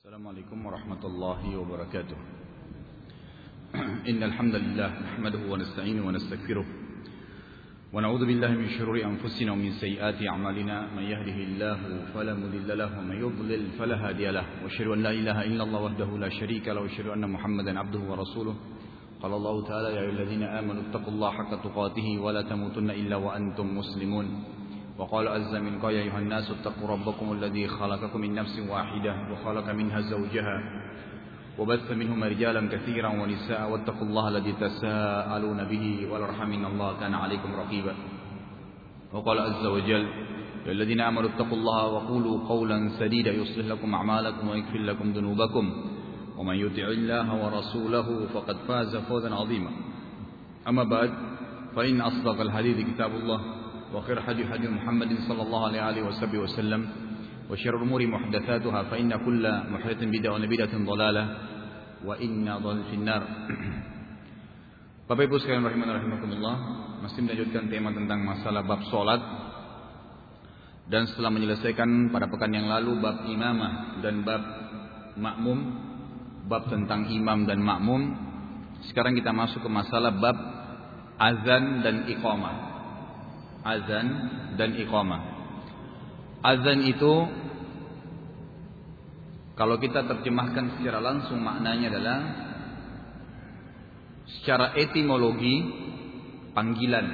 السلام عليكم ورحمة الله وبركاته. إن الحمد لله نحمده ونستعينه ونستغفره ونعوذ بالله من شرور أنفسنا ومن سيئات أعمالنا. من يهده الله فلا مضل له ومن يضلل فلا هادي له. وأشهد أن لا إله إلا الله وحده لا شريك له وأشهد أن محمدا عبده ورسوله. قال الله تعالى يا أيها الذين آمنوا اتقوا الله حق تقاته ولا تموتن إلا وأنتم مسلمون. وقال عز من قال يا أيها الناس اتقوا ربكم الذي خلقكم من نفس واحدة وخلق منها زوجها وبث منهما رجالا كثيرا ونساء واتقوا الله الذي تساءلون به والارحم إن الله كان عليكم رقيبا. وقال عز وجل يا الذين آمنوا اتقوا الله وقولوا قولا سديدا يصلح لكم أعمالكم ويغفر لكم ذنوبكم ومن يطع الله ورسوله فقد فاز فوزا عظيما. أما بعد فإن أصدق الحديث كتاب الله. وخير حديث حديث محمد صلى الله عليه وصحبه وسلم وشر الأمور محدثاتها فإن كل محدث بدعة وبدعة ضلالة وإن ضل في النار Bapak Ibu sekalian rahiman rahimakumullah Masih melanjutkan tema tentang masalah bab solat Dan setelah menyelesaikan pada pekan yang lalu Bab imamah dan bab makmum Bab tentang imam dan makmum Sekarang kita masuk ke masalah bab Azan dan iqamah Azan dan iqamah Azan itu kalau kita terjemahkan secara langsung maknanya adalah secara etimologi panggilan.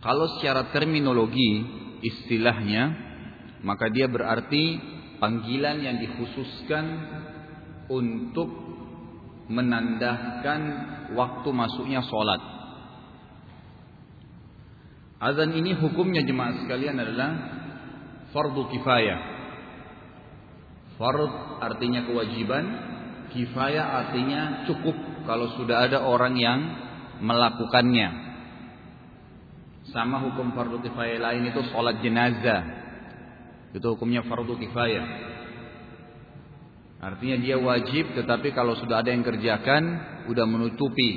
Kalau secara terminologi istilahnya maka dia berarti panggilan yang dikhususkan untuk menandakan waktu masuknya sholat. Azan ini hukumnya jemaah sekalian adalah fardu kifayah. Fard artinya kewajiban, kifayah artinya cukup kalau sudah ada orang yang melakukannya. Sama hukum fardu kifayah lain itu sholat jenazah. Itu hukumnya fardu kifayah. Artinya dia wajib tetapi kalau sudah ada yang kerjakan udah menutupi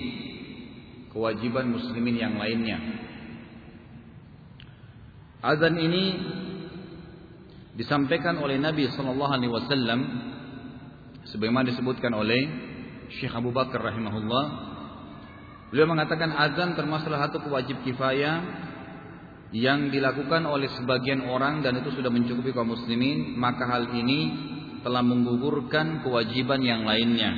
kewajiban muslimin yang lainnya. Azan ini disampaikan oleh Nabi sallallahu alaihi wasallam sebagaimana disebutkan oleh Syekh Abu Bakar rahimahullah. Beliau mengatakan azan termasuk salah satu kewajib kifayah yang dilakukan oleh sebagian orang dan itu sudah mencukupi kaum muslimin maka hal ini telah menggugurkan kewajiban yang lainnya.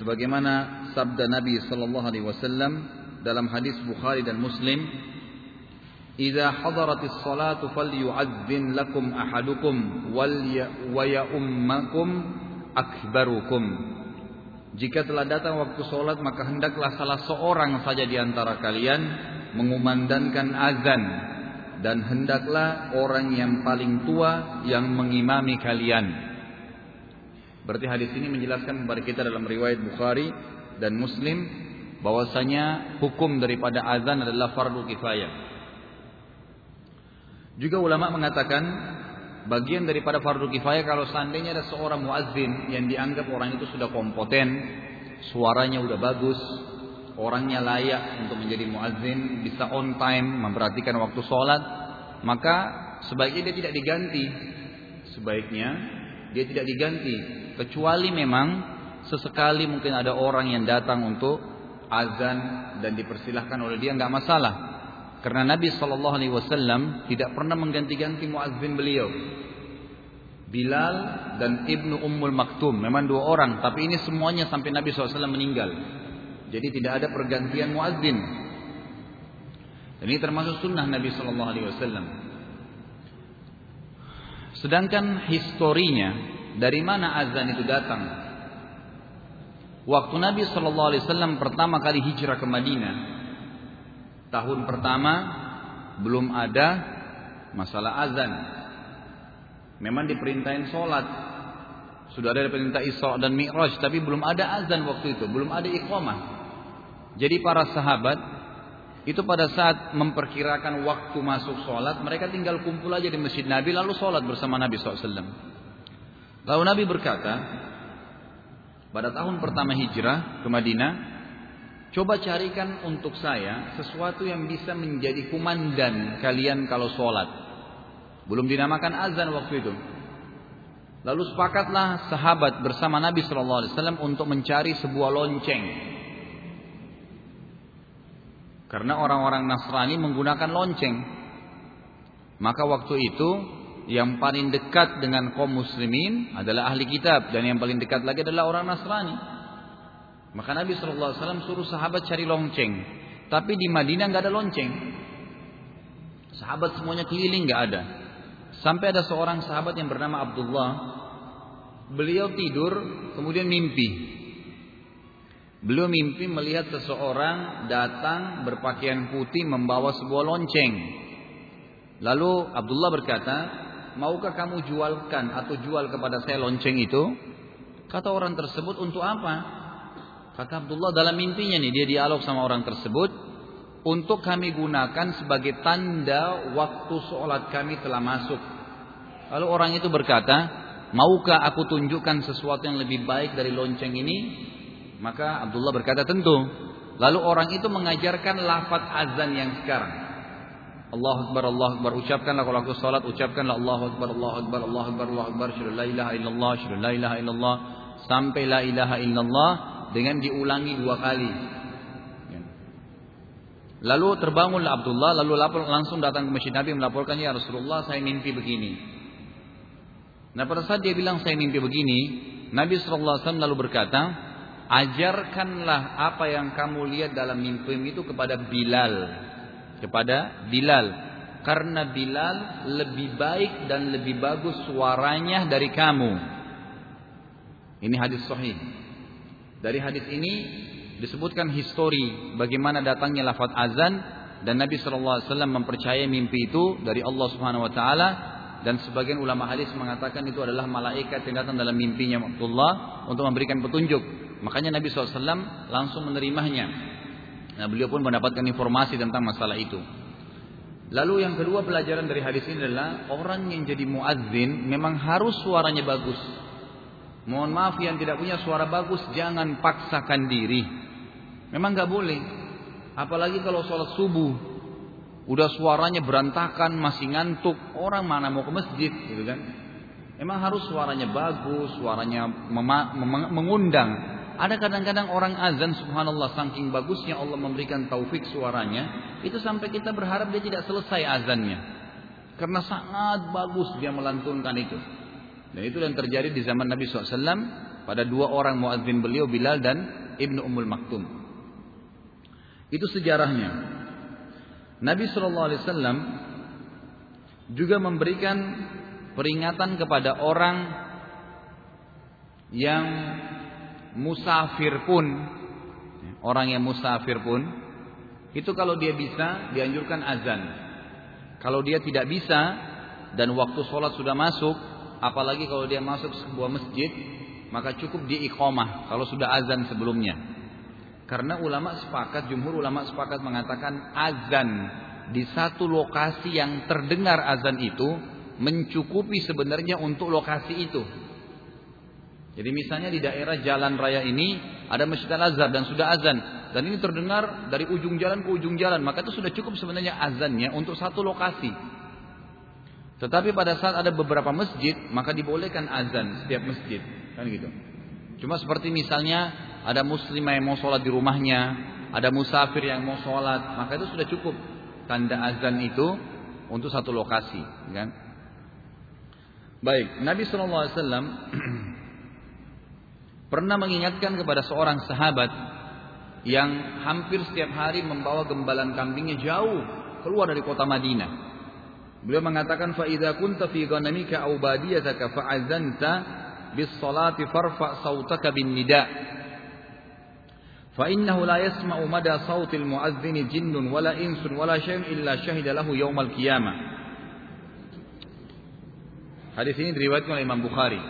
Sebagaimana sabda Nabi sallallahu alaihi wasallam dalam hadis Bukhari dan Muslim إذا حضرت الصلاة falyu'adzin لكم أحدكم wal أكبركم. Jika telah datang waktu solat maka hendaklah salah seorang saja di antara kalian mengumandangkan azan dan hendaklah orang yang paling tua yang mengimami kalian. Berarti hadis ini menjelaskan kepada kita dalam riwayat Bukhari dan Muslim bahwasanya hukum daripada azan adalah fardu kifayah. Juga ulama mengatakan bagian daripada fardu kifayah kalau seandainya ada seorang muazzin yang dianggap orang itu sudah kompeten, suaranya udah bagus, orangnya layak untuk menjadi muazzin, bisa on time, memperhatikan waktu sholat, maka sebaiknya dia tidak diganti. Sebaiknya dia tidak diganti, kecuali memang sesekali mungkin ada orang yang datang untuk azan dan dipersilahkan oleh dia nggak masalah. Karena Nabi Shallallahu Alaihi Wasallam tidak pernah mengganti-ganti muazzin beliau. Bilal dan Ibnu Ummul Maktum memang dua orang, tapi ini semuanya sampai Nabi SAW meninggal. Jadi tidak ada pergantian muazzin. Ini termasuk sunnah Nabi Shallallahu Alaihi Wasallam. Sedangkan historinya dari mana azan itu datang? Waktu Nabi Shallallahu Alaihi Wasallam pertama kali hijrah ke Madinah, tahun pertama belum ada masalah azan. Memang diperintahin sholat. Sudah ada perintah Isra dan Mi'raj, tapi belum ada azan waktu itu, belum ada iqamah. Jadi para sahabat itu pada saat memperkirakan waktu masuk sholat, mereka tinggal kumpul aja di masjid Nabi lalu sholat bersama Nabi SAW. Lalu Nabi berkata, pada tahun pertama hijrah ke Madinah, Coba carikan untuk saya sesuatu yang bisa menjadi kumandan kalian kalau sholat. Belum dinamakan azan waktu itu. Lalu sepakatlah sahabat bersama Nabi Shallallahu Alaihi Wasallam untuk mencari sebuah lonceng. Karena orang-orang Nasrani menggunakan lonceng. Maka waktu itu yang paling dekat dengan kaum muslimin adalah ahli kitab dan yang paling dekat lagi adalah orang Nasrani. Maka Nabi Wasallam suruh sahabat cari lonceng. Tapi di Madinah nggak ada lonceng. Sahabat semuanya keliling nggak ada. Sampai ada seorang sahabat yang bernama Abdullah. Beliau tidur kemudian mimpi. Beliau mimpi melihat seseorang datang berpakaian putih membawa sebuah lonceng. Lalu Abdullah berkata, maukah kamu jualkan atau jual kepada saya lonceng itu? Kata orang tersebut, untuk apa? Kata Abdullah dalam mimpinya nih, dia dialog sama orang tersebut, untuk kami gunakan sebagai tanda waktu sholat kami telah masuk. Lalu orang itu berkata, maukah aku tunjukkan sesuatu yang lebih baik dari lonceng ini? Maka Abdullah berkata tentu. Lalu orang itu mengajarkan lafaz azan yang sekarang. Allahu Akbar, Allahu Akbar. Ucapkanlah kalau aku salat, ucapkanlah Allahu Akbar, Allahu Akbar, Allahu Akbar, Allahu Akbar. Syukur la ilaha illallah, illallah. Sampai la dengan diulangi dua kali. Ya. Lalu terbangunlah Abdullah, lalu langsung datang ke masjid Nabi melaporkan ya Rasulullah saya mimpi begini. Nah pada saat dia bilang saya mimpi begini, Nabi SAW lalu berkata, ajarkanlah apa yang kamu lihat dalam mimpi itu kepada Bilal kepada Bilal karena Bilal lebih baik dan lebih bagus suaranya dari kamu. Ini hadis sahih. Dari hadis ini disebutkan histori bagaimana datangnya lafaz azan dan Nabi SAW mempercayai mimpi itu dari Allah Subhanahu Wa Taala dan sebagian ulama hadis mengatakan itu adalah malaikat yang datang dalam mimpinya Abdullah untuk memberikan petunjuk. Makanya Nabi SAW langsung menerimanya. Nah, beliau pun mendapatkan informasi tentang masalah itu. Lalu yang kedua pelajaran dari hadis ini adalah orang yang jadi muadzin memang harus suaranya bagus. Mohon maaf yang tidak punya suara bagus jangan paksakan diri. Memang nggak boleh. Apalagi kalau sholat subuh udah suaranya berantakan masih ngantuk orang mana mau ke masjid gitu kan. Memang harus suaranya bagus, suaranya mengundang. Ada kadang-kadang orang azan subhanallah saking bagusnya Allah memberikan taufik suaranya, itu sampai kita berharap dia tidak selesai azannya. Karena sangat bagus dia melantunkan itu. Dan itu yang terjadi di zaman Nabi SAW pada dua orang muadzin beliau Bilal dan Ibnu Ummul Maktum. Itu sejarahnya. Nabi SAW juga memberikan peringatan kepada orang yang musafir pun orang yang musafir pun itu kalau dia bisa dianjurkan azan. Kalau dia tidak bisa dan waktu sholat sudah masuk, apalagi kalau dia masuk sebuah masjid, maka cukup dia iqamah kalau sudah azan sebelumnya. Karena ulama sepakat, jumhur ulama sepakat mengatakan azan di satu lokasi yang terdengar azan itu mencukupi sebenarnya untuk lokasi itu. Jadi misalnya di daerah jalan raya ini ada Masjid Al-Azhar dan sudah azan dan ini terdengar dari ujung jalan ke ujung jalan, maka itu sudah cukup sebenarnya azannya untuk satu lokasi. Tetapi pada saat ada beberapa masjid, maka dibolehkan azan setiap masjid, kan gitu. Cuma seperti misalnya ada muslim yang mau sholat di rumahnya, ada musafir yang mau sholat, maka itu sudah cukup tanda azan itu untuk satu lokasi, kan? Baik, Nabi Shallallahu Alaihi Wasallam pernah mengingatkan kepada seorang sahabat yang hampir setiap hari membawa gembalan kambingnya jauh keluar dari kota Madinah. Beliau mengatakan fa idza kunta fi ghanamika aw badiyataka fa azanta bis salati farfa sautaka bin nida. Fa innahu la yasma'u mada sautil muadzini jinnun wala insun wala syai'un illa syahida lahu yaumal qiyamah. Hadis ini diriwayatkan oleh Imam Bukhari.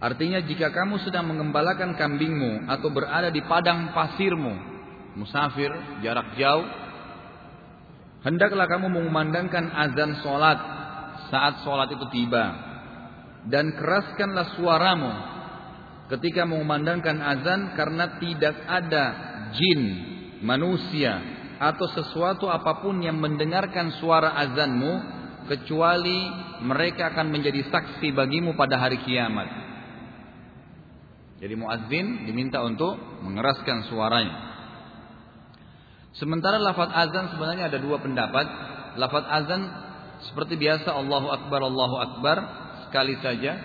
Artinya jika kamu sedang mengembalakan kambingmu atau berada di padang pasirmu, musafir jarak jauh, hendaklah kamu mengumandangkan azan solat saat solat itu tiba dan keraskanlah suaramu ketika mengumandangkan azan karena tidak ada jin, manusia atau sesuatu apa pun yang mendengarkan suara azanmu kecuali mereka akan menjadi saksi bagimu pada hari kiamat. Jadi muazzin diminta untuk mengeraskan suaranya. Sementara lafaz azan sebenarnya ada dua pendapat. Lafaz azan seperti biasa Allahu Akbar Allahu Akbar sekali saja.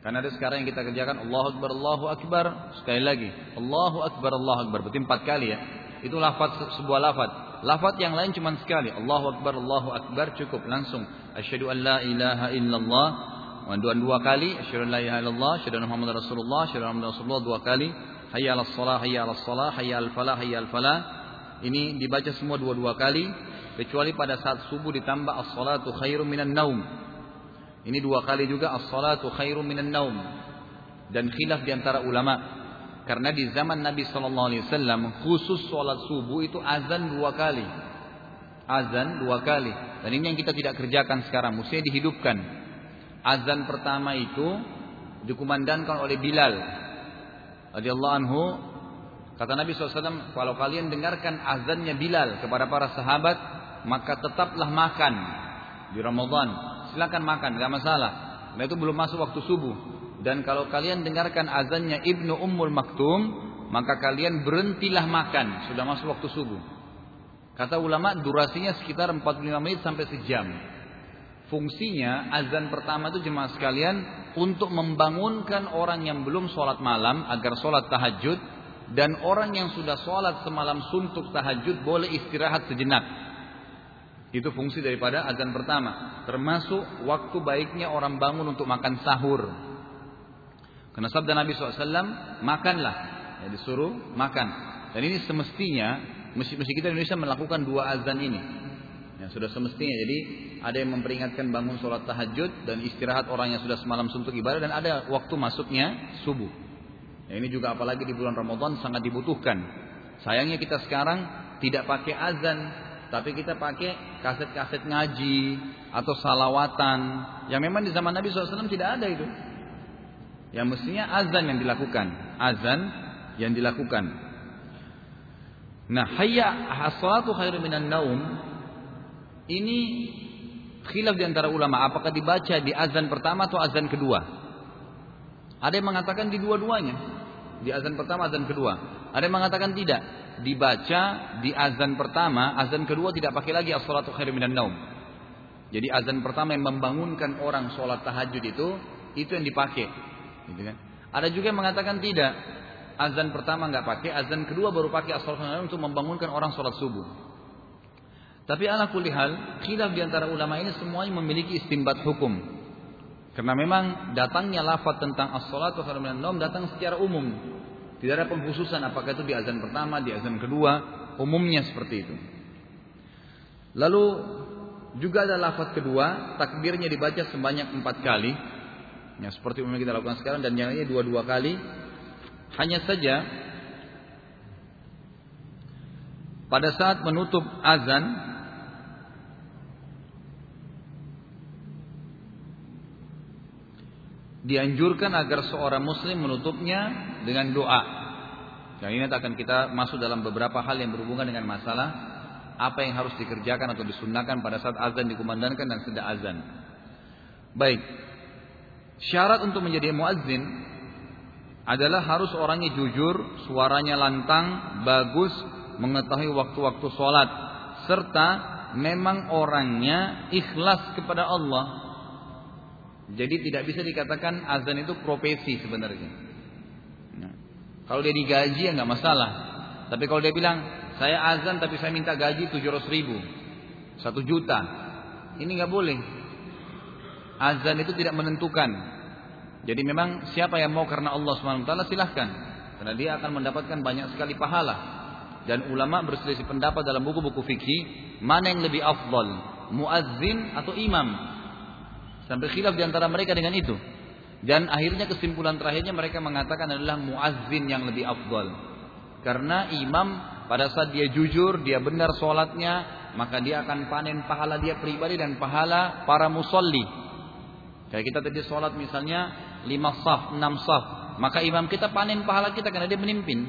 Karena ada sekarang yang kita kerjakan Allahu Akbar Allahu Akbar sekali lagi Allahu Akbar Allahu Akbar berarti empat kali ya. Itu lafaz sebuah lafaz. Lafaz yang lain cuma sekali Allahu Akbar Allahu Akbar cukup langsung asyhadu an la ilaha illallah dua dua kali asyhadu an la ilaha illallah asyhadu anna muhammadar rasulullah asyhadu anna muhammadar rasulullah dua kali hayya 'alas shalah hayya 'alas shalah hayya 'al falah hayya 'al falah. Ini dibaca semua dua-dua kali kecuali pada saat subuh ditambah as-salatu khairum minan naum. Ini dua kali juga as-salatu khairum minan naum. Dan khilaf di antara ulama. Karena di zaman Nabi Shallallahu Alaihi Wasallam khusus sholat subuh itu azan dua kali, azan dua kali. Dan ini yang kita tidak kerjakan sekarang, mestinya dihidupkan. Azan pertama itu dikumandangkan oleh Bilal radhiyallahu anhu kata Nabi SAW kalau kalian dengarkan azannya Bilal kepada para sahabat maka tetaplah makan di Ramadan. Silakan makan gak masalah. Nah itu belum masuk waktu subuh. Dan kalau kalian dengarkan azannya Ibnu Ummul Maktum maka kalian berhentilah makan. Sudah masuk waktu subuh. Kata ulama durasinya sekitar 45 menit sampai sejam. Fungsinya azan pertama itu jemaah sekalian untuk membangunkan orang yang belum sholat malam agar sholat tahajud dan orang yang sudah sholat semalam suntuk tahajud boleh istirahat sejenak. Itu fungsi daripada azan pertama. Termasuk waktu baiknya orang bangun untuk makan sahur. Karena sabda Nabi SAW, makanlah. Ya, disuruh makan. Dan ini semestinya, mesti, kita Indonesia melakukan dua azan ini. Ya, sudah semestinya. Jadi ada yang memperingatkan bangun sholat tahajud dan istirahat orang yang sudah semalam suntuk ibadah dan ada waktu masuknya subuh. Ya, ini juga apalagi di bulan Ramadan sangat dibutuhkan. Sayangnya kita sekarang tidak pakai azan, tapi kita pakai kaset-kaset ngaji atau salawatan. Yang memang di zaman Nabi SAW tidak ada itu. Yang mestinya azan yang dilakukan, azan yang dilakukan. Nah, hayya as-salatu khairu minan naum ini khilaf di antara ulama apakah dibaca di azan pertama atau azan kedua. Ada yang mengatakan di dua-duanya. Di azan pertama, azan kedua. Ada yang mengatakan tidak. Dibaca di azan pertama, azan kedua tidak pakai lagi as-salatu khairu minan naum. Jadi azan pertama yang membangunkan orang sholat tahajud itu, itu yang dipakai. Gitu kan? Ada juga yang mengatakan tidak. Azan pertama nggak pakai, azan kedua baru pakai as-salatu khairu untuk membangunkan orang sholat subuh. Tapi ala kulli hal, khilaf di antara ulama ini semuanya memiliki istimbat hukum. Karena memang datangnya lafaz tentang minan naum datang secara umum. Tidak ada pengkhususan apakah itu di azan pertama, di azan kedua, umumnya seperti itu. Lalu juga ada lafaz kedua, takbirnya dibaca sebanyak empat kali. Ya, seperti umumnya kita lakukan sekarang dan yang lainnya dua-dua kali. Hanya saja pada saat menutup azan dianjurkan agar seorang muslim menutupnya dengan doa. Dan ini akan kita masuk dalam beberapa hal yang berhubungan dengan masalah apa yang harus dikerjakan atau disunahkan pada saat azan dikumandangkan dan sedang azan. Baik. Syarat untuk menjadi muazzin adalah harus orangnya jujur, suaranya lantang, bagus, mengetahui waktu-waktu sholat, serta memang orangnya ikhlas kepada Allah jadi tidak bisa dikatakan azan itu profesi sebenarnya. Nah, kalau dia digaji ya nggak masalah. Tapi kalau dia bilang saya azan tapi saya minta gaji tujuh ratus ribu, satu juta, ini nggak boleh. Azan itu tidak menentukan. Jadi memang siapa yang mau karena Allah swt silahkan, karena dia akan mendapatkan banyak sekali pahala. Dan ulama berselisih pendapat dalam buku-buku fikih mana yang lebih afdal, muazzin atau imam. Sampai khilaf di antara mereka dengan itu. Dan akhirnya kesimpulan terakhirnya mereka mengatakan adalah muazzin yang lebih afdal. Karena imam pada saat dia jujur, dia benar sholatnya, maka dia akan panen pahala dia pribadi dan pahala para musalli. Kayak kita tadi sholat misalnya lima saf, enam saf, maka imam kita panen pahala kita karena dia menimpin.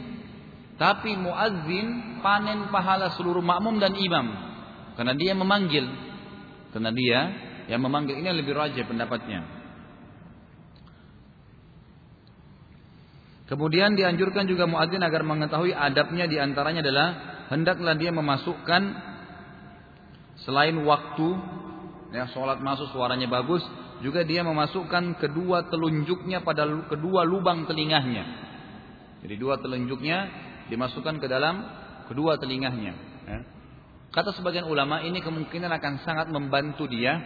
Tapi muazzin panen pahala seluruh makmum dan imam karena dia memanggil, karena dia yang memanggil ini lebih rajin pendapatnya. Kemudian dianjurkan juga muadzin agar mengetahui adabnya di antaranya adalah hendaklah dia memasukkan selain waktu ya sholat masuk suaranya bagus juga dia memasukkan kedua telunjuknya pada kedua lubang telingahnya. Jadi dua telunjuknya dimasukkan ke dalam kedua telingahnya. Ya. Kata sebagian ulama ini kemungkinan akan sangat membantu dia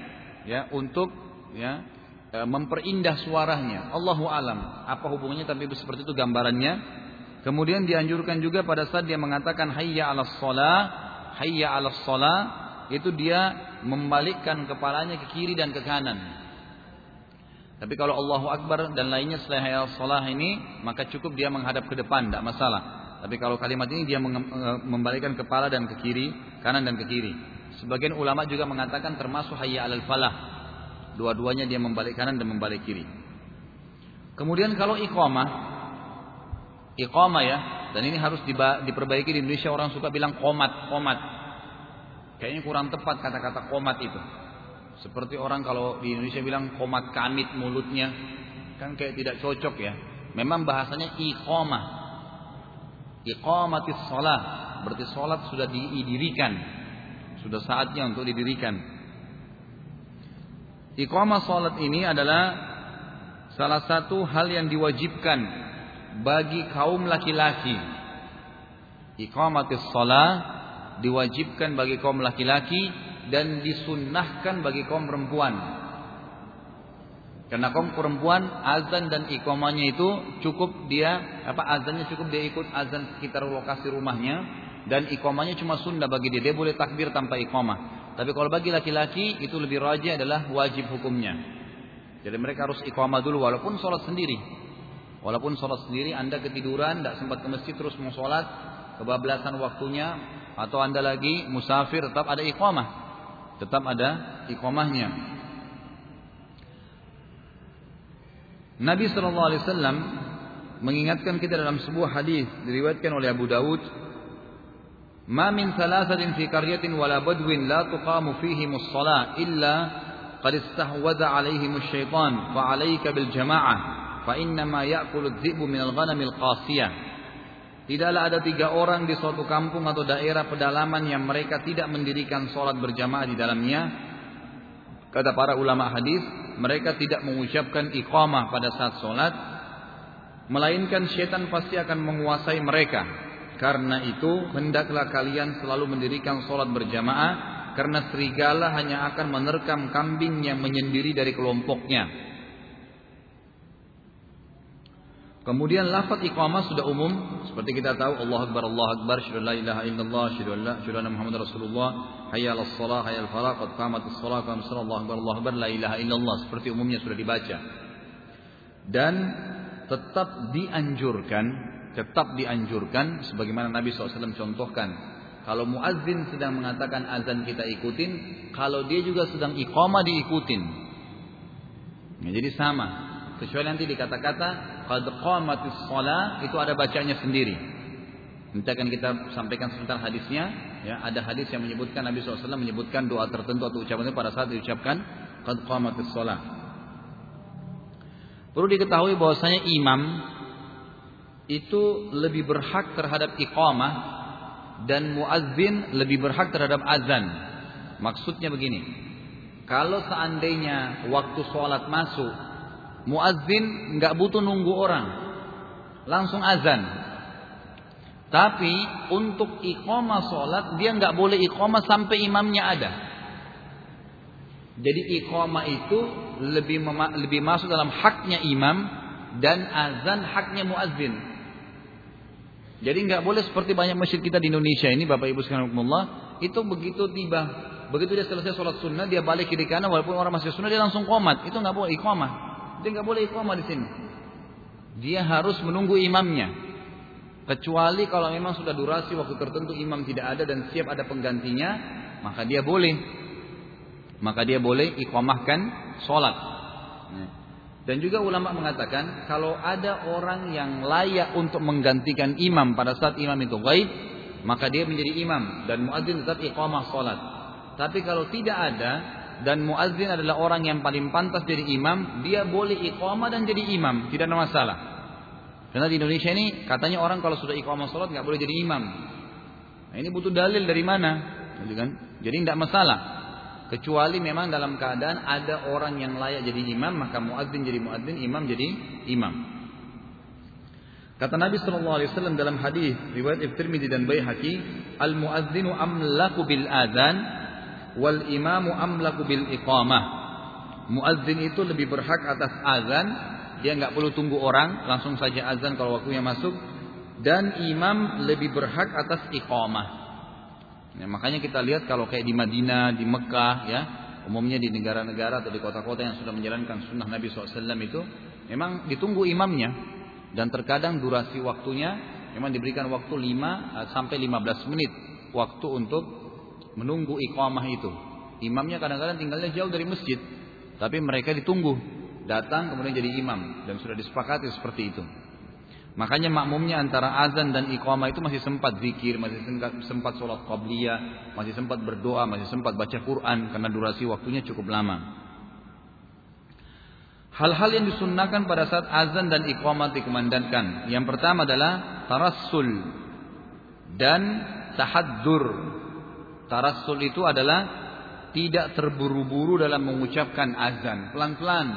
ya untuk ya e, memperindah suaranya. Allahu alam. Apa hubungannya tapi seperti itu gambarannya. Kemudian dianjurkan juga pada saat dia mengatakan hayya 'alas shalah, hayya 'alas shalah, itu dia membalikkan kepalanya ke kiri dan ke kanan. Tapi kalau Allahu Akbar dan lainnya selain hayya 'alas shalah ini, maka cukup dia menghadap ke depan, tidak masalah. Tapi kalau kalimat ini dia membalikkan kepala dan ke kiri, kanan dan ke kiri. Sebagian ulama juga mengatakan termasuk hayya alal falah. Dua-duanya dia membalik kanan dan membalik kiri. Kemudian kalau iqamah, iqamah ya, dan ini harus diperbaiki di Indonesia orang suka bilang komat, komat. Kayaknya kurang tepat kata-kata komat itu. Seperti orang kalau di Indonesia bilang komat kamit mulutnya, kan kayak tidak cocok ya. Memang bahasanya iqamah, iqamatis salat berarti salat sudah didirikan sudah saatnya untuk didirikan. Iqamah salat ini adalah salah satu hal yang diwajibkan bagi kaum laki-laki. Iqamatis salat diwajibkan bagi kaum laki-laki dan disunnahkan bagi kaum perempuan. Karena kaum perempuan azan dan iqamahnya itu cukup dia apa azannya cukup dia ikut azan sekitar lokasi rumahnya dan iqamahnya cuma sunnah bagi dia. Dia boleh takbir tanpa iqamah. Tapi kalau bagi laki-laki itu lebih rajin adalah wajib hukumnya. Jadi mereka harus iqamah dulu walaupun sholat sendiri. Walaupun sholat sendiri Anda ketiduran tidak sempat ke masjid terus mau sholat kebablasan waktunya atau Anda lagi musafir tetap ada iqamah. Tetap ada iqamahnya. Nabi Wasallam mengingatkan kita dalam sebuah hadis diriwayatkan oleh Abu Dawud ما من ثلاثة في قرية ولا بدو لا تقام فيهم الصلاة إلا قد استحوذ عليهم الشيطان فعليك بالجماعة فإنما يأكل الذئب من الغنم القاسية Tidaklah ada tiga orang di suatu kampung atau daerah pedalaman yang mereka tidak mendirikan sholat berjamaah di dalamnya. Kata para ulama hadis, mereka tidak mengucapkan iqamah pada saat sholat, melainkan syaitan pasti akan menguasai mereka. karena itu, hendaklah kalian selalu mendirikan sholat berjamaah, karena serigala hanya akan menerkam kambing yang menyendiri dari kelompoknya. Kemudian lafaz iqamah sudah umum seperti kita tahu Allah Akbar Allah Akbar syada la ilaha illallah syada la Muhammad Rasulullah hayya 'alas shalah hayya al falah qad qamatis shalah qam Allah Akbar Allah Akbar la ilaha illallah seperti umumnya sudah dibaca. Dan tetap dianjurkan tetap dianjurkan sebagaimana Nabi SAW contohkan kalau muazzin sedang mengatakan azan kita ikutin kalau dia juga sedang iqamah diikutin ya, jadi sama kecuali nanti dikata-kata qad qamatis shalah itu ada bacanya sendiri. Nanti akan kita sampaikan sebentar hadisnya. Ya, ada hadis yang menyebutkan Nabi SAW menyebutkan doa tertentu atau ucapan itu pada saat diucapkan qad qamatis shalah. Perlu diketahui bahwasanya imam itu lebih berhak terhadap iqamah dan muazzin lebih berhak terhadap azan. Maksudnya begini. Kalau seandainya waktu sholat masuk Muazzin nggak butuh nunggu orang, langsung azan. Tapi untuk iqamah sholat dia nggak boleh iqamah sampai imamnya ada. Jadi iqamah itu lebih lebih masuk dalam haknya imam dan azan haknya muazzin. Jadi nggak boleh seperti banyak masjid kita di Indonesia ini Bapak Ibu sekalian itu begitu tiba begitu dia selesai sholat sunnah dia balik kiri kanan walaupun orang masih sunnah dia langsung komat itu nggak boleh iqamah dia nggak boleh iqamah di sini. Dia harus menunggu imamnya. Kecuali kalau memang sudah durasi waktu tertentu imam tidak ada dan siap ada penggantinya, maka dia boleh. Maka dia boleh iqamahkan sholat. Dan juga ulama mengatakan kalau ada orang yang layak untuk menggantikan imam pada saat imam itu gaib, maka dia menjadi imam dan muadzin tetap iqamah sholat. Tapi kalau tidak ada, dan muadzin adalah orang yang paling pantas jadi imam, dia boleh iqamah dan jadi imam, tidak ada masalah. Karena di Indonesia ini katanya orang kalau sudah iqamah salat nggak boleh jadi imam. Nah, ini butuh dalil dari mana? Gitu kan? Jadi tidak masalah. Kecuali memang dalam keadaan ada orang yang layak jadi imam, maka muadzin jadi muadzin, imam jadi imam. Kata Nabi Shallallahu Alaihi Wasallam dalam hadis riwayat Ibn dan Baihaqi, al muadzinu amlaku bil adzan wal imamu amlaku bil iqamah. Muadzin itu lebih berhak atas azan, dia nggak perlu tunggu orang, langsung saja azan kalau waktunya masuk. Dan imam lebih berhak atas iqamah. Ya, makanya kita lihat kalau kayak di Madinah, di Mekah, ya, umumnya di negara-negara atau di kota-kota yang sudah menjalankan sunnah Nabi SAW itu, memang ditunggu imamnya. Dan terkadang durasi waktunya memang diberikan waktu 5 eh, sampai 15 menit waktu untuk menunggu iqamah itu. Imamnya kadang-kadang tinggalnya jauh dari masjid, tapi mereka ditunggu datang kemudian jadi imam dan sudah disepakati seperti itu. Makanya makmumnya antara azan dan iqamah itu masih sempat zikir, masih sempat sholat qabliyah, masih sempat berdoa, masih sempat baca Quran karena durasi waktunya cukup lama. Hal-hal yang disunnahkan pada saat azan dan iqamah dikumandangkan. Yang pertama adalah tarassul dan tahaddur Tarassul itu adalah tidak terburu-buru dalam mengucapkan azan, pelan-pelan.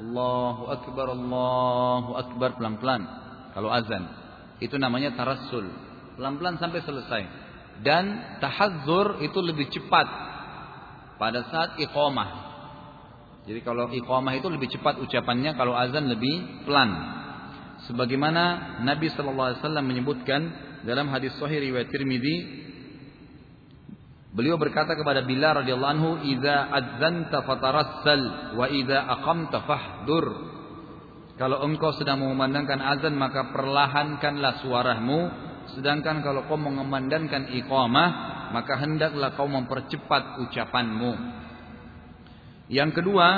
Allahu akbar, Allahu akbar pelan-pelan. Kalau azan, itu namanya tarassul. Pelan-pelan sampai selesai. Dan tahadzur itu lebih cepat pada saat iqamah. Jadi kalau iqamah itu lebih cepat ucapannya, kalau azan lebih pelan. Sebagaimana Nabi sallallahu alaihi wasallam menyebutkan dalam hadis sahih riwayat Tirmizi Beliau berkata kepada Bilal radhiyallahu anhu, "Idza adzanta fatarassal wa idza aqamta fahdur." Kalau engkau sedang mengumandangkan azan maka perlahankanlah suaramu, sedangkan kalau kau mengumandangkan iqamah maka hendaklah kau mempercepat ucapanmu. Yang kedua,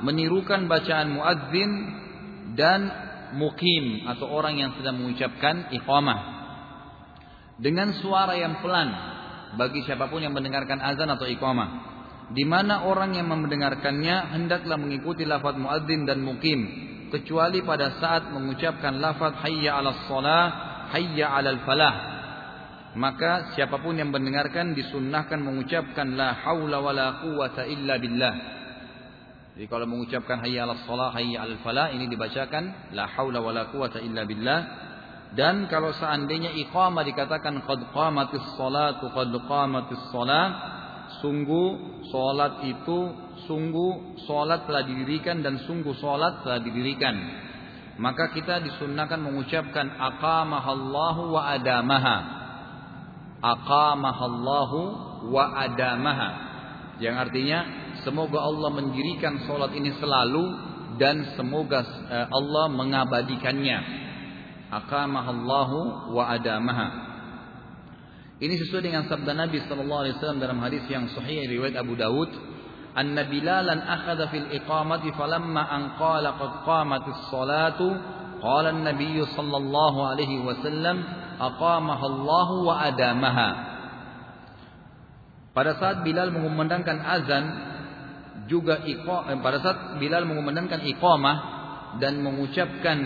menirukan bacaan muadzin dan mukim atau orang yang sedang mengucapkan iqamah dengan suara yang pelan bagi siapa pun yang mendengarkan azan atau iqamah. Di mana orang yang mendengarkannya hendaklah mengikuti lafaz muadzin dan mukim kecuali pada saat mengucapkan lafaz hayya 'alas shalah, hayya 'alal falah. Maka siapa pun yang mendengarkan disunnahkan mengucapkan la haula wala quwata illa billah. Jadi kalau mengucapkan hayya 'alas shalah, hayya 'alal falah ini dibacakan la haula wala quwata illa billah dan kalau seandainya iqamah dikatakan qad qamatis salatu qad qamatis sungguh salat itu sungguh salat telah didirikan dan sungguh salat telah didirikan. Maka kita disunnahkan mengucapkan aqamahallahu wa adamaha. Aqamahallahu wa adamaha. Yang artinya semoga Allah mendirikan salat ini selalu dan semoga eh, Allah mengabadikannya aqamahallahu wa adamaha. Ini sesuai dengan sabda Nabi sallallahu alaihi wasallam dalam hadis yang sahih riwayat Abu Dawud, "Anna Bilalan akhadha fil iqamati falamma an qala qad qamatis salatu, qala an-nabiy sallallahu alaihi wasallam, aqamahallahu wa adamaha." Pada saat Bilal mengumandangkan azan juga iqamah eh, pada saat Bilal mengumandangkan iqamah dan mengucapkan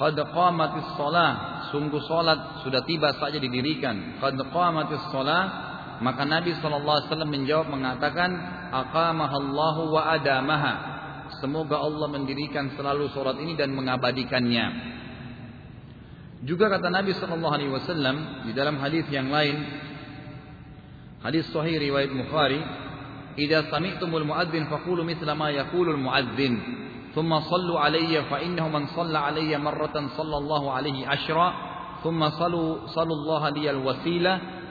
Qad qamatis shalah, sungguh salat sudah tiba saja didirikan. Qad qamatis shalah, maka Nabi sallallahu alaihi wasallam menjawab mengatakan, aqamahallahu wa adamaha. Semoga Allah mendirikan selalu salat ini dan mengabadikannya. Juga kata Nabi sallallahu alaihi wasallam di dalam hadis yang lain, hadis sahih riwayat Bukhari, "Idza sami'tumul muadzin faqulu mithla ma yaqulul muadzin." ثم صلوا علي فإنه من صلى علي مرة صلى الله عليه عشرا ثم صلوا صلوا الله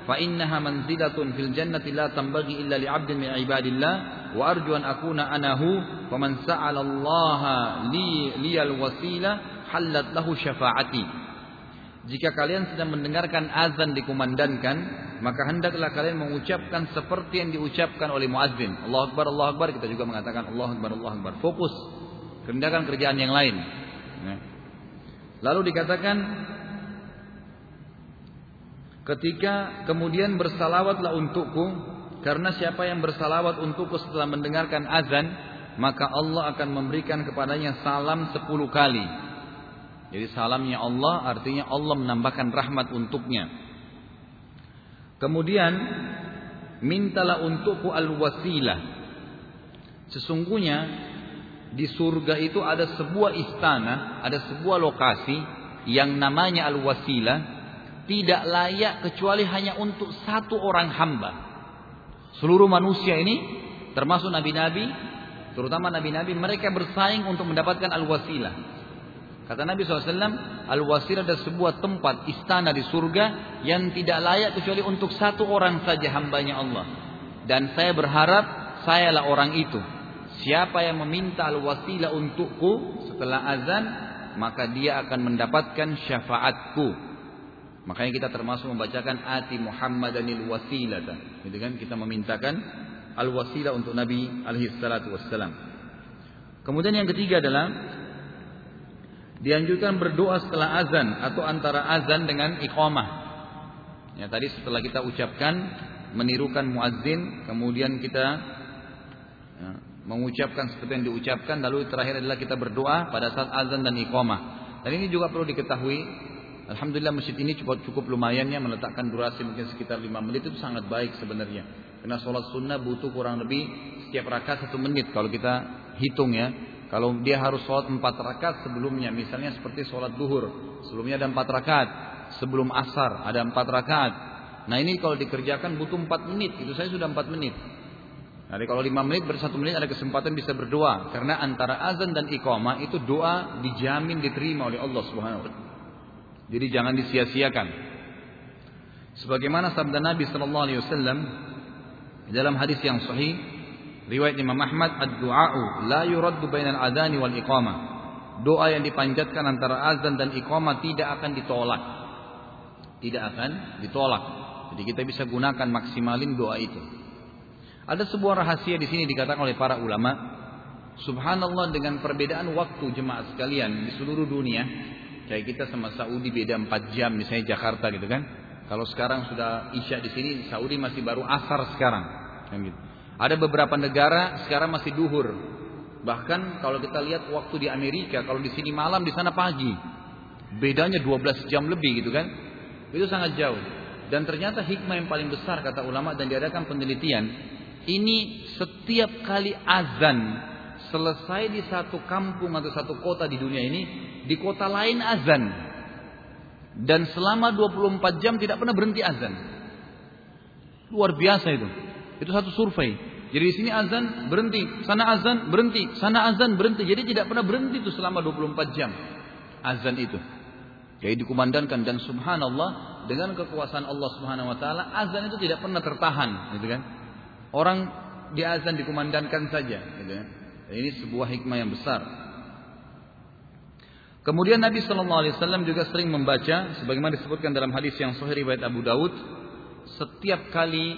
fa innaha manzilatun fil jannati la tambagi illa li 'abdin min ibadillah wa arju an akuna ana hu wa man sa'ala Allah li li al wasila halat lahu syafaati. Jika kalian sedang mendengarkan azan dikumandangkan maka hendaklah kalian mengucapkan seperti yang diucapkan oleh muadzin. Allahu akbar Allahu akbar. Kita juga mengatakan Allahu akbar Allahu akbar. Fokus kerjakan kerjaan yang lain. Ya. Lalu dikatakan ketika kemudian bersalawatlah untukku karena siapa yang bersalawat untukku setelah mendengarkan azan, maka Allah akan memberikan kepadanya salam sepuluh kali. Jadi salamnya Allah artinya Allah menambahkan rahmat untuknya. Kemudian mintalah untukku al-wasilah. Sesungguhnya di surga itu ada sebuah istana, ada sebuah lokasi yang namanya al-wasilah tidak layak kecuali hanya untuk satu orang hamba. Seluruh manusia ini termasuk nabi-nabi, terutama nabi-nabi mereka bersaing untuk mendapatkan al-wasilah. Kata Nabi SAW, Al-Wasir ada sebuah tempat istana di surga yang tidak layak kecuali untuk satu orang saja hambanya Allah. Dan saya berharap sayalah orang itu. Siapa yang meminta al-wasilah untukku setelah azan, maka dia akan mendapatkan syafaatku. Makanya kita termasuk membacakan ati Muhammadanil wasilata. Gitu kan? Kita memintakan al-wasilah untuk Nabi alaihi salatu wassalam. Kemudian yang ketiga adalah Dianjurkan berdoa setelah azan atau antara azan dengan iqamah. Ya, tadi setelah kita ucapkan menirukan muazzin, kemudian kita ya, mengucapkan seperti yang diucapkan, lalu terakhir adalah kita berdoa pada saat azan dan iqamah. Dan ini juga perlu diketahui, Alhamdulillah masjid ini cukup cukup lumayan ya meletakkan durasi mungkin sekitar 5 menit itu sangat baik sebenarnya. Karena sholat sunnah butuh kurang lebih setiap rakaat satu menit kalau kita hitung ya. Kalau dia harus sholat empat rakaat sebelumnya, misalnya seperti sholat duhur, sebelumnya ada empat rakaat, sebelum asar ada empat rakaat. Nah ini kalau dikerjakan butuh empat menit, itu saya sudah empat menit. Jadi kalau lima menit bersatu menit ada kesempatan bisa berdoa, karena antara azan dan iqamah itu doa dijamin diterima oleh Allah Subhanahu Wa Jadi jangan disia-siakan. Sebagaimana sabda Nabi Sallallahu Alaihi Wasallam dalam hadis yang sahih, Riwayat Imam Ahmad, ad-du'a'u la yuraddu bainal adani wal iqamah. Doa yang dipanjatkan antara azan dan iqamah tidak akan ditolak. Tidak akan ditolak. Jadi kita bisa gunakan maksimalin doa itu. Ada sebuah rahasia di sini dikatakan oleh para ulama. Subhanallah dengan perbedaan waktu jemaat sekalian di seluruh dunia. Kayak kita sama Saudi beda 4 jam misalnya Jakarta gitu kan. Kalau sekarang sudah Isya di sini, Saudi masih baru asar sekarang. Kan gitu. Ada beberapa negara sekarang masih duhur. Bahkan kalau kita lihat waktu di Amerika, kalau di sini malam, di sana pagi. Bedanya 12 jam lebih gitu kan. Itu sangat jauh. Dan ternyata hikmah yang paling besar kata ulama dan diadakan penelitian. Ini setiap kali azan selesai di satu kampung atau satu kota di dunia ini. Di kota lain azan. Dan selama 24 jam tidak pernah berhenti azan. Luar biasa itu. Itu satu survei. Jadi di sini azan berhenti, sana azan berhenti, sana azan berhenti. Jadi tidak pernah berhenti itu selama 24 jam azan itu. Jadi dikumandangkan dan subhanallah dengan kekuasaan Allah Subhanahu wa taala azan itu tidak pernah tertahan, gitu kan. Orang di azan dikumandangkan saja, gitu kan. Ini sebuah hikmah yang besar. Kemudian Nabi Shallallahu Alaihi Wasallam juga sering membaca, sebagaimana disebutkan dalam hadis yang Sahih riwayat Abu Daud, setiap kali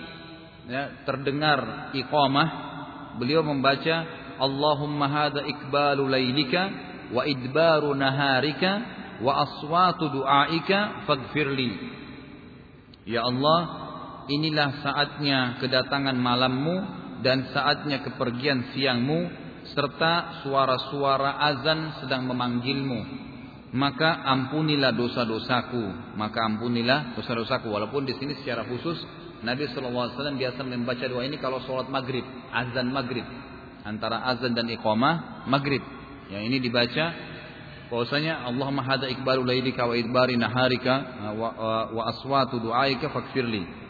ya, terdengar iqamah beliau membaca Allahumma hada ikbalu lailika wa idbaru naharika wa aswatu du'aika faghfirli Ya Allah inilah saatnya kedatangan malammu dan saatnya kepergian siangmu serta suara-suara azan sedang memanggilmu maka ampunilah dosa-dosaku maka ampunilah dosa-dosaku walaupun di sini secara khusus Nabi SAW biasa membaca doa ini kalau sholat maghrib, azan maghrib. Antara azan dan iqamah, maghrib. Yang ini dibaca bahwasanya Allahumma hada ikbalu lailika wa idbari naharika wa, wa, wa aswatu du'aika fakfirli.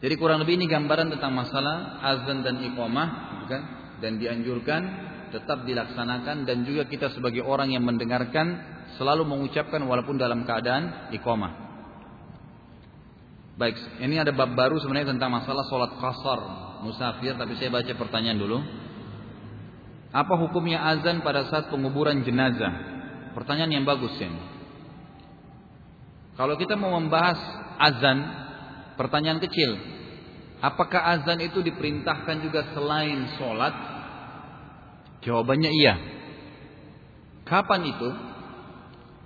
Jadi kurang lebih ini gambaran tentang masalah azan dan iqamah kan? Dan dianjurkan tetap dilaksanakan dan juga kita sebagai orang yang mendengarkan selalu mengucapkan walaupun dalam keadaan iqamah. Baik, ini ada bab baru sebenarnya tentang masalah sholat kasar musafir, tapi saya baca pertanyaan dulu. Apa hukumnya azan pada saat penguburan jenazah? Pertanyaan yang bagus ya. Kalau kita mau membahas azan, pertanyaan kecil. Apakah azan itu diperintahkan juga selain sholat? Jawabannya iya. Kapan itu?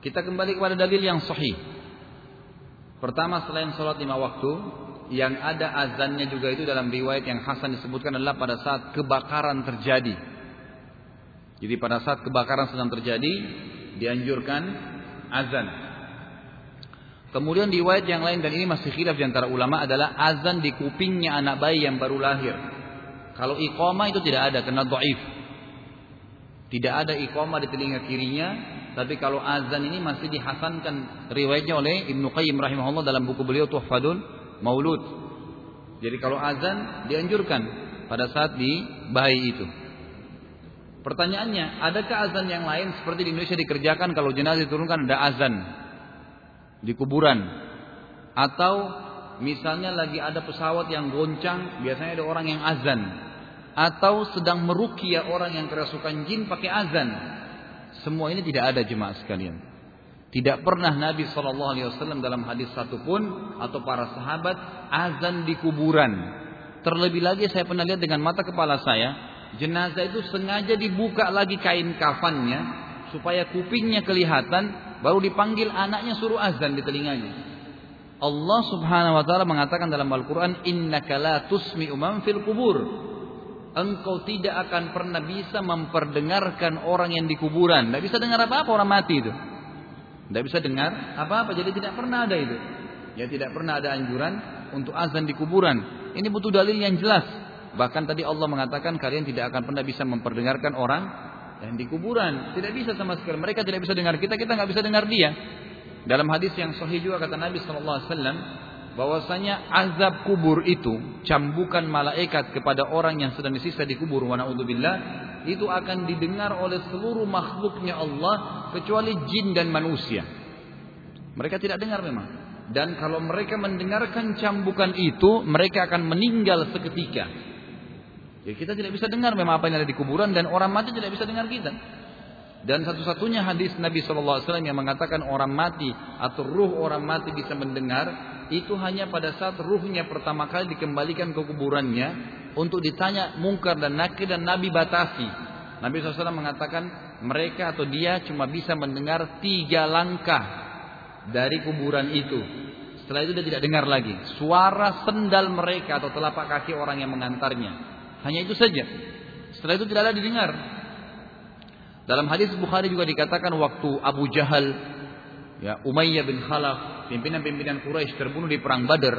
Kita kembali kepada dalil yang sahih. Pertama selain sholat lima waktu, yang ada azannya juga itu dalam riwayat yang Hasan disebutkan adalah pada saat kebakaran terjadi. Jadi pada saat kebakaran sedang terjadi dianjurkan azan. Kemudian di riwayat yang lain dan ini masih khilaf di antara ulama adalah azan di kupingnya anak bayi yang baru lahir. Kalau iqamah itu tidak ada karena dhaif. Tidak ada iqamah di telinga kirinya, tapi kalau azan ini masih dihasankan riwayatnya oleh Ibnu Qayyim rahimahullah dalam buku beliau Tuhfadul Maulud. Jadi kalau azan dianjurkan pada saat di bayi itu. Pertanyaannya, adakah azan yang lain seperti di Indonesia dikerjakan kalau jenazah diturunkan ada azan di kuburan? Atau misalnya lagi ada pesawat yang goncang, biasanya ada orang yang azan. Atau sedang merukia orang yang kerasukan jin pakai azan. Semua ini tidak ada jemaah sekalian. Tidak pernah Nabi SAW dalam hadis satupun atau para sahabat azan di kuburan. Terlebih lagi saya pernah lihat dengan mata kepala saya jenazah itu sengaja dibuka lagi kain kafannya supaya kupingnya kelihatan baru dipanggil anaknya suruh azan di telinganya. Allah Subhanahu wa taala mengatakan dalam Al-Qur'an innaka la tusmi'u man fil kubur. Engkau tidak akan pernah bisa memperdengarkan orang yang di kuburan. Tidak bisa dengar apa-apa orang mati itu. Tidak bisa dengar apa-apa. Jadi tidak pernah ada itu. Ya tidak pernah ada anjuran untuk azan di kuburan. Ini butuh dalil yang jelas. Bahkan tadi Allah mengatakan kalian tidak akan pernah bisa memperdengarkan orang yang di kuburan. Tidak bisa sama sekali. Mereka tidak bisa dengar kita, kita nggak bisa dengar dia. Dalam hadis yang sahih juga kata Nabi Wasallam bahwasanya azab kubur itu cambukan malaikat kepada orang yang sedang disisa di kubur wa naudzubillah itu akan didengar oleh seluruh makhluknya Allah kecuali jin dan manusia. Mereka tidak dengar memang. Dan kalau mereka mendengarkan cambukan itu, mereka akan meninggal seketika. Ya kita tidak bisa dengar memang apa yang ada di kuburan dan orang mati tidak bisa dengar kita. Dan satu-satunya hadis Nabi SAW yang mengatakan orang mati atau ruh orang mati bisa mendengar itu hanya pada saat ruhnya pertama kali dikembalikan ke kuburannya untuk ditanya mungkar dan nakir dan Nabi batasi. Nabi SAW mengatakan mereka atau dia cuma bisa mendengar tiga langkah dari kuburan itu. Setelah itu dia tidak dengar lagi suara sendal mereka atau telapak kaki orang yang mengantarnya. Hanya itu saja. Setelah itu tidak ada didengar. Dalam hadis Bukhari juga dikatakan waktu Abu Jahal, ya Umayyah bin Khalaf, pimpinan-pimpinan Quraisy terbunuh di perang Badar,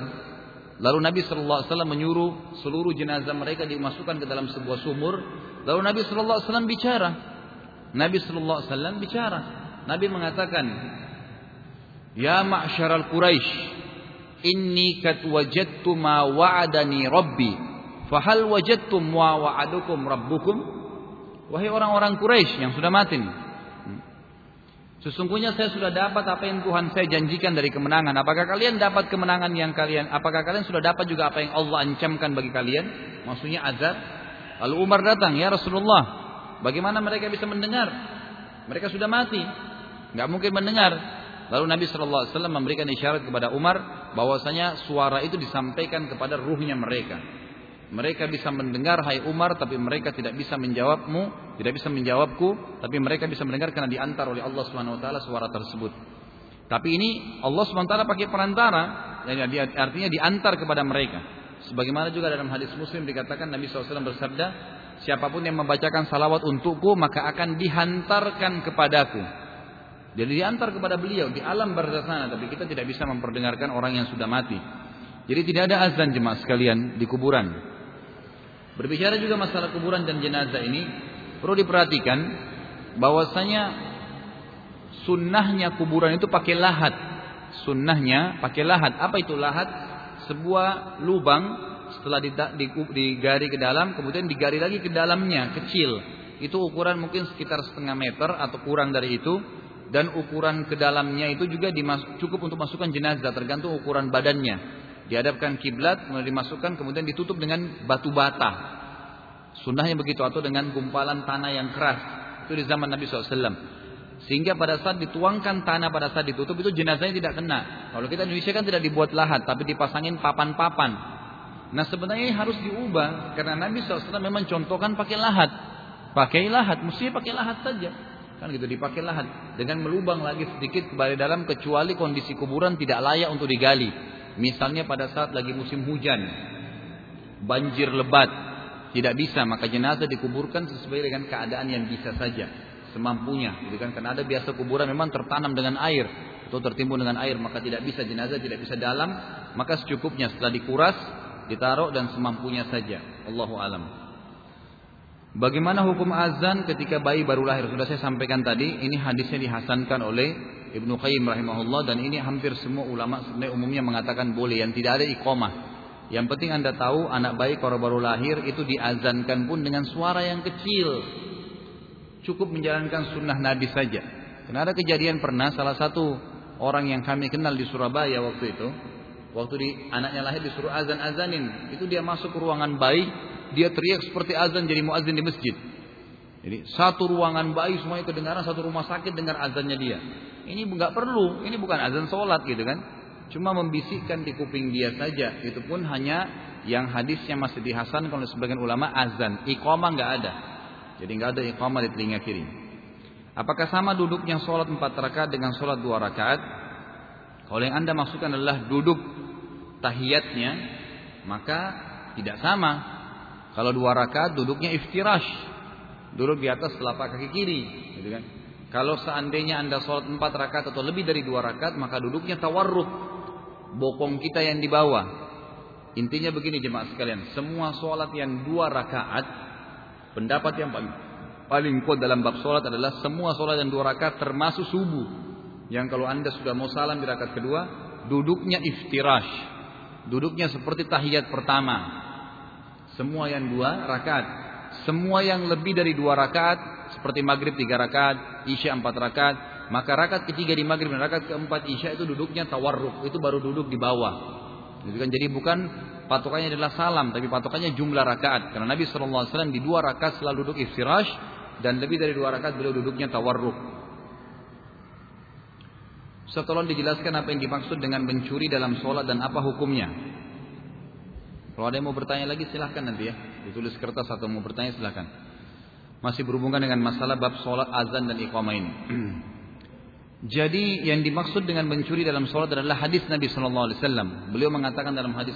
lalu Nabi Wasallam menyuruh seluruh jenazah mereka dimasukkan ke dalam sebuah sumur. Lalu Nabi Wasallam bicara. Nabi Wasallam bicara. Nabi mengatakan, Ya ma'syaral Quraisy, inni wajadtu ma wa'adani Rabbi Fahal wajadtum wa wa'adukum rabbukum? Wahai orang-orang Quraisy yang sudah mati. Sesungguhnya saya sudah dapat apa yang Tuhan saya janjikan dari kemenangan. Apakah kalian dapat kemenangan yang kalian apakah kalian sudah dapat juga apa yang Allah ancamkan bagi kalian? Maksudnya azab. Lalu Umar datang, "Ya Rasulullah, bagaimana mereka bisa mendengar? Mereka sudah mati. Enggak mungkin mendengar." Lalu Nabi Shallallahu alaihi wasallam memberikan isyarat kepada Umar bahwasanya suara itu disampaikan kepada ruhnya mereka. Mereka bisa mendengar hai Umar tapi mereka tidak bisa menjawabmu, tidak bisa menjawabku, tapi mereka bisa mendengar karena diantar oleh Allah Subhanahu wa taala suara tersebut. Tapi ini Allah Subhanahu wa taala pakai perantara, artinya diantar kepada mereka. Sebagaimana juga dalam hadis Muslim dikatakan Nabi SAW bersabda, siapa pun yang membacakan salawat untukku maka akan dihantarkan kepadaku. Jadi diantar kepada beliau di alam barzah sana, tapi kita tidak bisa memperdengarkan orang yang sudah mati. Jadi tidak ada azan jemaah sekalian di kuburan. Berbicara juga masalah kuburan dan jenazah ini perlu diperhatikan bahwasanya sunnahnya kuburan itu pakai lahat. Sunnahnya pakai lahat. Apa itu lahat? Sebuah lubang setelah digari ke dalam, kemudian digari lagi ke dalamnya kecil. Itu ukuran mungkin sekitar setengah meter atau kurang dari itu. Dan ukuran ke dalamnya itu juga cukup untuk masukkan jenazah tergantung ukuran badannya dihadapkan kiblat, kemudian dimasukkan, kemudian ditutup dengan batu bata. Sunnahnya begitu atau dengan gumpalan tanah yang keras. Itu di zaman Nabi SAW. Sehingga pada saat dituangkan tanah pada saat ditutup itu jenazahnya tidak kena. Kalau kita Indonesia kan tidak dibuat lahat, tapi dipasangin papan-papan. Nah sebenarnya ini harus diubah karena Nabi SAW memang contohkan pakai lahat. Pakai lahat, mestinya pakai lahat saja. Kan gitu dipakai lahat dengan melubang lagi sedikit kembali dalam kecuali kondisi kuburan tidak layak untuk digali. Misalnya pada saat lagi musim hujan, banjir lebat, tidak bisa maka jenazah dikuburkan sesuai dengan keadaan yang bisa saja, semampunya, gitu kan? Karena ada biasa kuburan memang tertanam dengan air atau tertimbun dengan air, maka tidak bisa jenazah tidak bisa dalam, maka secukupnya setelah dikuras, ditaruh dan semampunya saja. Allahu alam. Bagaimana hukum azan ketika bayi baru lahir? Sudah saya sampaikan tadi, ini hadisnya dihasankan oleh Ibnu Qayyim rahimahullah dan ini hampir semua ulama sebenarnya umumnya mengatakan boleh yang tidak ada iqamah. Yang penting Anda tahu anak bayi kalau baru lahir itu diazankan pun dengan suara yang kecil. Cukup menjalankan sunnah Nabi saja. Karena ada kejadian pernah salah satu orang yang kami kenal di Surabaya waktu itu, waktu di anaknya lahir disuruh azan-azanin, itu dia masuk ke ruangan bayi, dia teriak seperti azan jadi muazin di masjid. Jadi satu ruangan bayi semuanya kedengaran, satu rumah sakit dengar azannya dia. Ini nggak perlu, ini bukan azan sholat gitu kan. Cuma membisikkan di kuping dia saja. Itu pun hanya yang hadisnya masih dihasankan oleh sebagian ulama azan. Iqamah nggak ada. Jadi nggak ada iqamah di telinga kiri. Apakah sama duduknya sholat empat rakaat dengan sholat dua rakaat? Kalau yang anda maksudkan adalah duduk tahiyatnya, maka tidak sama. Kalau dua rakaat duduknya iftirash, duduk di atas telapak kaki kiri, gitu kan? Kalau seandainya anda sholat empat rakaat atau lebih dari dua rakaat, maka duduknya tawarruk, bokong kita yang di bawah. Intinya begini jemaah sekalian, semua sholat yang dua rakaat, pendapat yang paling paling kuat dalam bab sholat adalah semua sholat yang dua rakaat termasuk subuh. Yang kalau anda sudah mau salam di rakaat kedua, duduknya iftirash, duduknya seperti tahiyat pertama, semua yang dua rakaat. Semua yang lebih dari dua rakaat seperti maghrib tiga rakaat, isya empat rakaat, maka rakaat ketiga di maghrib dan rakaat keempat isya itu duduknya tawarruk, itu baru duduk di bawah. Gitu kan? Jadi bukan patokannya adalah salam, tapi patokannya jumlah rakaat. Karena Nabi SAW di dua rakaat selalu duduk iftirash dan lebih dari dua rakaat beliau duduknya tawarruk. Setelah dijelaskan apa yang dimaksud dengan mencuri dalam sholat dan apa hukumnya. Kalau ada yang mau bertanya lagi silahkan nanti ya. Ditulis kertas atau mau bertanya silahkan. Masih berhubungan dengan masalah bab sholat azan dan iqamah ini. Jadi yang dimaksud dengan mencuri dalam sholat adalah hadis Nabi Sallallahu Alaihi Wasallam. Beliau mengatakan dalam hadis